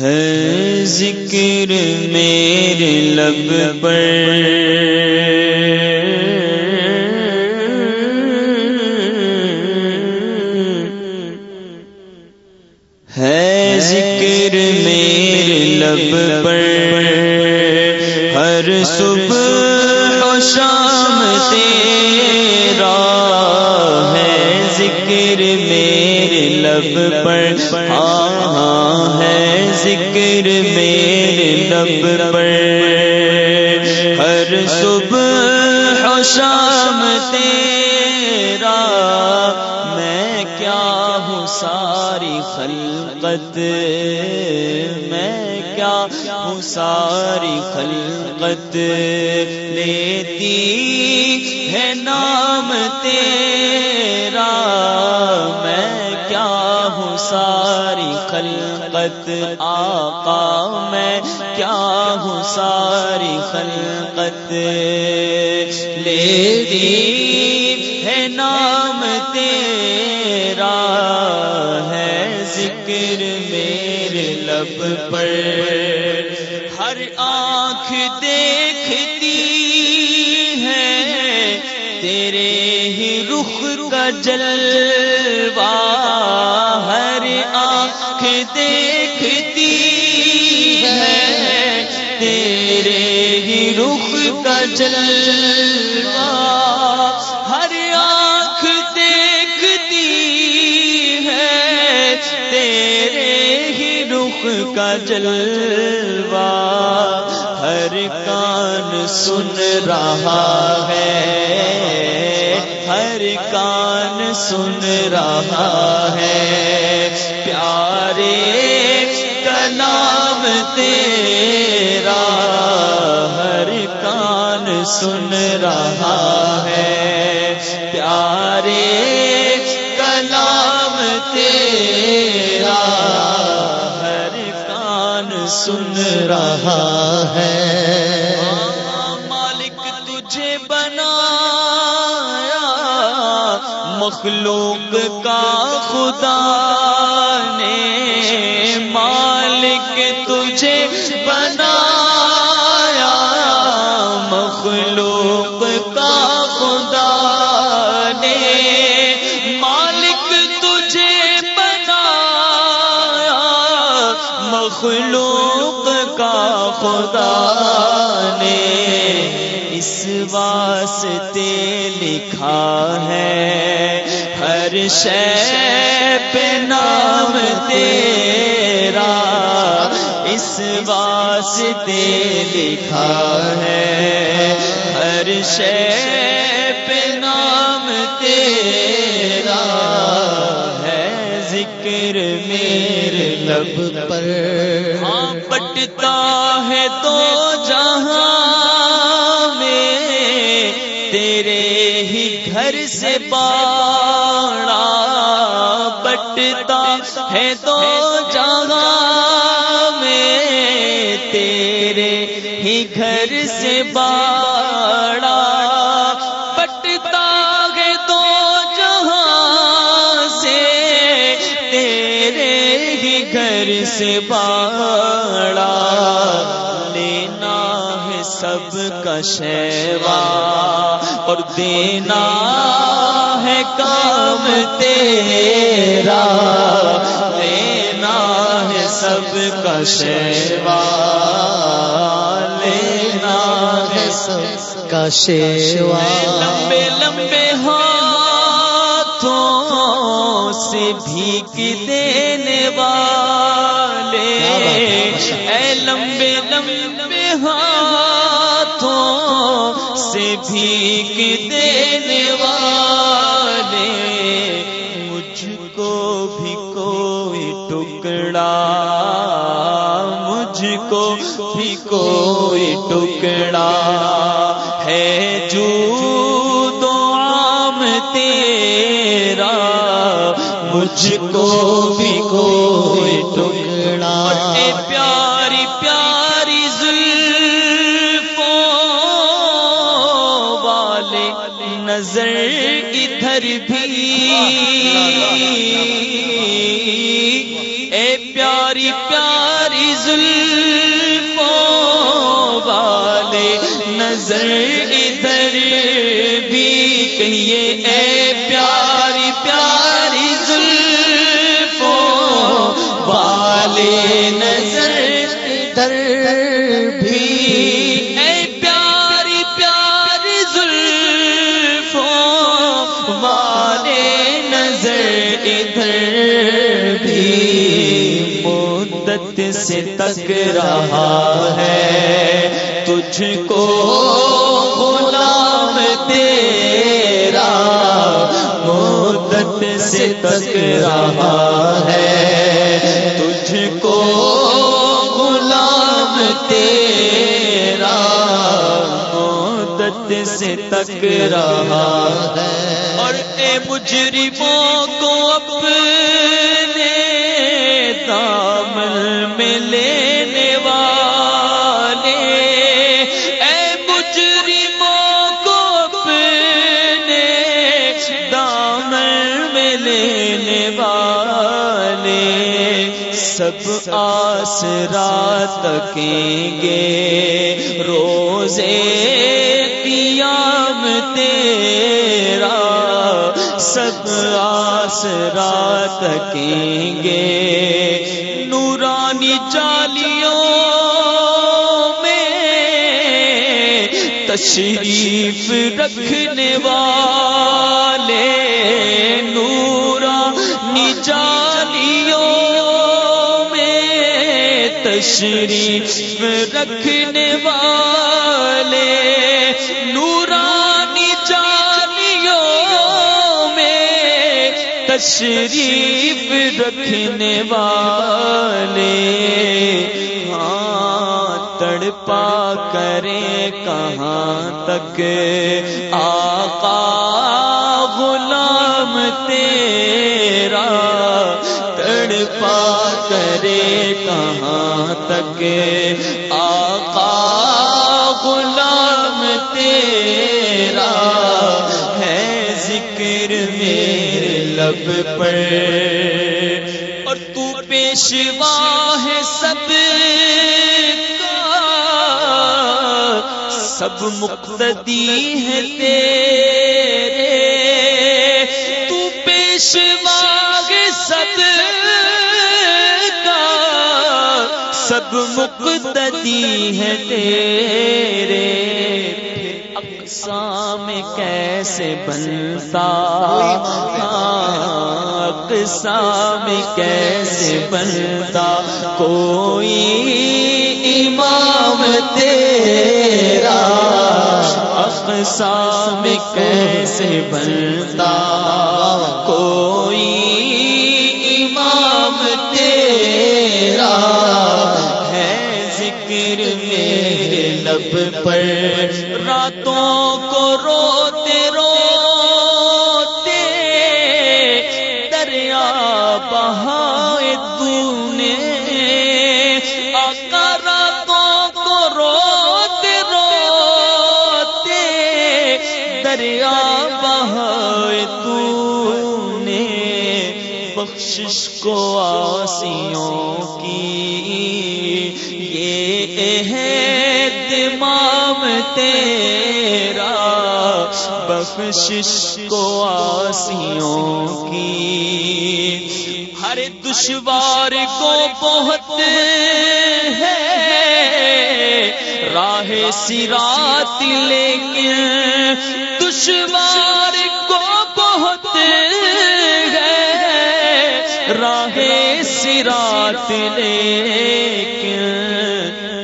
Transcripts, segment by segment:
ہے ذکر میرے لب پر۔ ہے ذکر میرے لب پر۔ ہر صبح و شام تیرا ہے ذکر میرے لب پر ہاں ہے ذکر میرے لب پر۔ ہر صبح شام تیرا میں کیا ہوں ساری خلقت؟ میں کیا ہوں ساری خلقت؟ لیتی ہے نام خلقت، آقا میں کیا ہوں ساری خلقت؟ لیتی ہے نام تیرا، ہے ذکر میرے لب پر۔ ہر آنکھ دیکھتی ہے، تیرے ہی رخ کا جلوہ۔ ہر آنکھ دیکھتی کا جلوہ ہر آنکھ دیکھتی ہے، تیرے ہی رخ کا جلوہ ہر کان سن رہا ہے، ہر کان سن رہا ہے۔ پیارے کلام تیرا سن رہا ہے۔ پیارے کلام تیرا ہر کان سن رہا ہے۔ مالک تجھے بنایا، مخلوق کا خدا۔ مخلوق کا خدا نے اس واسطے لکھا ہے، ہر شے پہ نام تیرا اس واسطے لکھا ہے۔ ہر شے لب پر۔ ہاں بٹتا ہے تو جہاں میں تیرے ہی گھر سے باڑا۔ بٹتا ہے تو جہاں میں تیرے ہی گھر سے باڑا۔ سے باڑا لینا ہے سب کا شیوا اور دینا ہے کام تیرا لینا ہے سب کا شیوا لینا ہے سب کا شیوا لمبے لمبے ہاتھوں سے بھیک دینے والے بھیک دینے والے مجھ کو بھی کوئی ٹکڑا مجھ کو بھی کوئی ٹکڑا۔ ہے جو تو عام تیرا مجھ کو بھی مدت سے تک رہا ہے۔ تجھ کو غلام تیرا مدت سے تک رہا ہے۔ تجھ کو غلام تیرا مدت سے تک رہا ہے۔ اور اے مجرموں کو اپنے سب آسرا تکیں گے۔ روزے قیام تیرا سب آسرا تکیں گے۔ نورانی جالیوں میں تشریف رکھنے والے تشریف رکھنے والے، نورانی جالیوں میں تشریف رکھنے والے۔ ہاں تڑپا کرے کہاں تک؟ آقا غلام تیرا، تڑپا کرے کہاں تک آقا غلام تیرا ہے ذکر میرے لب پر۔ اور تو پیشوا ہے سب کا۔ سب مقتدی ہے تیرے۔ مقتدی ہے تیرے اقسام کیسے بنتا؟ اقسام کیسے بنتا؟ کوئی امام تیرا اقسام کیسے بنتا؟ پر راتوں کو روتے روتے دریا بہائے تو نے آقا راتوں کو روتے روتے دریا بہائے تو نے بخشش کو آسیوں بخشش کو آسیوں کی۔ ہر دشوار کو بہت ہے راہ سرات لیکن دشوار کو بہت ہے راہ سرات لیکن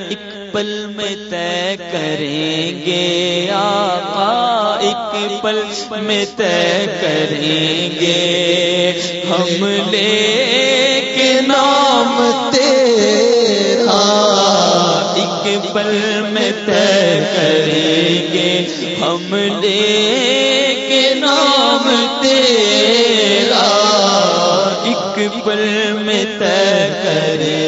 ایک پل میں طے کریں گے آقا ایک پل میں طے کریں گے۔ ہم لے کے نام تیرا ایک پل میں طے کریں گے۔ ہم لے کے نام تیرا ایک پل میں طے کریں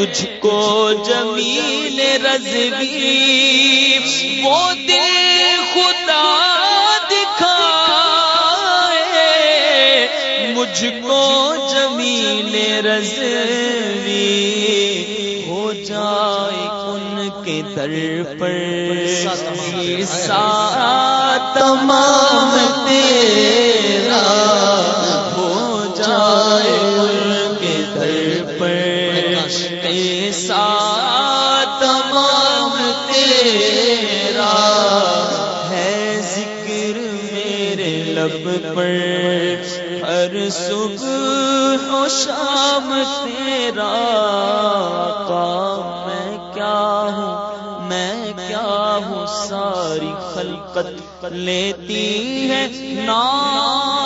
تجھ کو جمیل رضوی، وہ دل خدا دکھائے، مجھ کو جمیل رضوی، ہو جائے ان کے در پر سارا تمام تیرا۔ صبح و شام تیرا کا میں کیا ہوں؟ میں کیا ہوں؟ ساری خلقت لیتی ہے نام